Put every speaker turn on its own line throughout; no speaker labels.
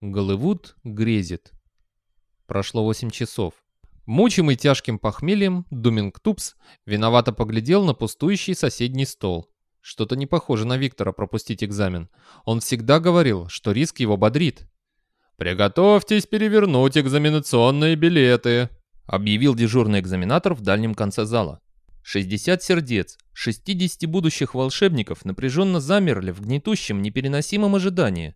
Голливуд грезит. Прошло 8 часов. Мучимый тяжким похмельем, Думинг Тупс виновато поглядел на пустующий соседний стол. Что-то не похоже на Виктора пропустить экзамен. Он всегда говорил, что риск его бодрит. «Приготовьтесь перевернуть экзаменационные билеты», объявил дежурный экзаменатор в дальнем конце зала. 60 сердец, 60 будущих волшебников напряженно замерли в гнетущем, непереносимом ожидании.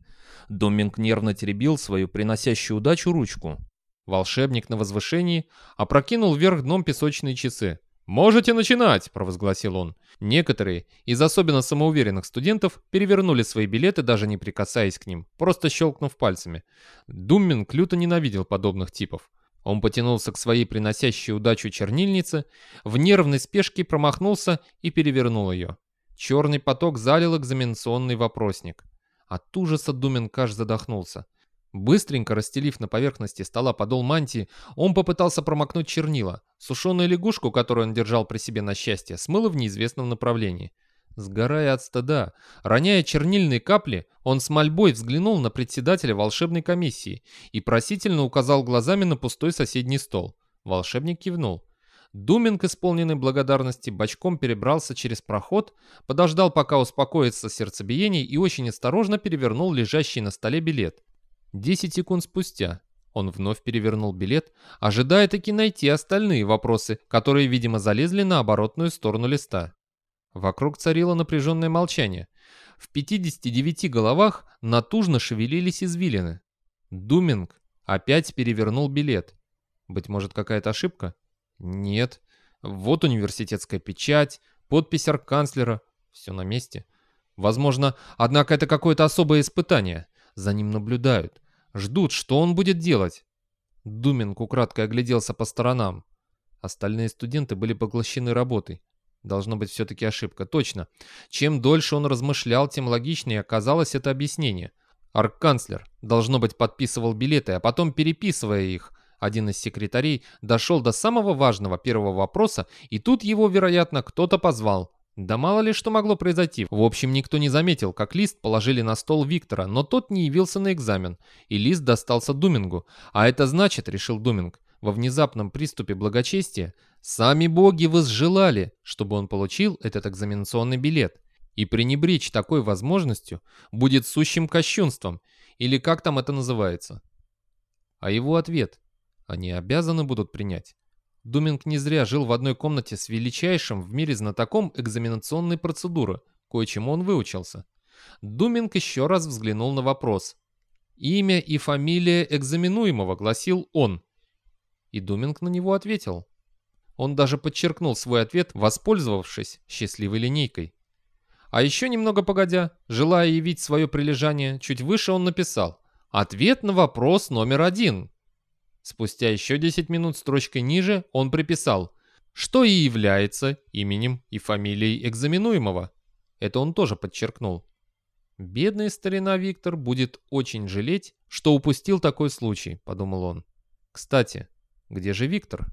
Доминг нервно теребил свою приносящую удачу ручку. Волшебник на возвышении опрокинул вверх дном песочные часы. «Можете начинать!» – провозгласил он. Некоторые, из особенно самоуверенных студентов, перевернули свои билеты, даже не прикасаясь к ним, просто щелкнув пальцами. Думминг люто ненавидел подобных типов. Он потянулся к своей приносящей удачу чернильнице, в нервной спешке промахнулся и перевернул ее. Черный поток залил экзаменационный вопросник. От ужаса Думинг аж задохнулся. Быстренько расстелив на поверхности стола подол мантии, он попытался промокнуть чернила. Сушеную лягушку, которую он держал при себе на счастье, смыло в неизвестном направлении. Сгорая от стыда, роняя чернильные капли, он с мольбой взглянул на председателя волшебной комиссии и просительно указал глазами на пустой соседний стол. Волшебник кивнул. Думинг, исполненный благодарности, бочком перебрался через проход, подождал, пока успокоится сердцебиение и очень осторожно перевернул лежащий на столе билет. Десять секунд спустя он вновь перевернул билет, ожидая таки найти остальные вопросы, которые, видимо, залезли на оборотную сторону листа. Вокруг царило напряженное молчание. В 59 головах натужно шевелились извилины. Думинг опять перевернул билет. Быть может, какая-то ошибка? Нет. Вот университетская печать, подпись арканцлера. Все на месте. Возможно, однако это какое-то особое испытание. За ним наблюдают. Ждут, что он будет делать. Думинг украдкой огляделся по сторонам. Остальные студенты были поглощены работой. Должно быть все-таки ошибка. Точно. Чем дольше он размышлял, тем логичнее оказалось это объяснение. Арканцлер, должно быть, подписывал билеты, а потом, переписывая их, один из секретарей дошел до самого важного первого вопроса, и тут его, вероятно, кто-то позвал. Да мало ли что могло произойти. В общем, никто не заметил, как лист положили на стол Виктора, но тот не явился на экзамен, и лист достался Думингу. А это значит, решил Думинг, во внезапном приступе благочестия, сами боги возжелали, чтобы он получил этот экзаменационный билет. И пренебречь такой возможностью будет сущим кощунством, или как там это называется. А его ответ они обязаны будут принять. Думинг не зря жил в одной комнате с величайшим в мире знатоком экзаменационной процедуры, кое-чему он выучился. Думинг еще раз взглянул на вопрос. Имя и фамилия экзаменуемого, гласил он. И Думинг на него ответил. Он даже подчеркнул свой ответ, воспользовавшись счастливой линейкой. А еще немного погодя, желая явить свое прилежание, чуть выше он написал «Ответ на вопрос номер один». Спустя еще 10 минут строчкой ниже он приписал, что и является именем и фамилией экзаменуемого. Это он тоже подчеркнул. «Бедный старина Виктор будет очень жалеть, что упустил такой случай», — подумал он. «Кстати, где же Виктор?»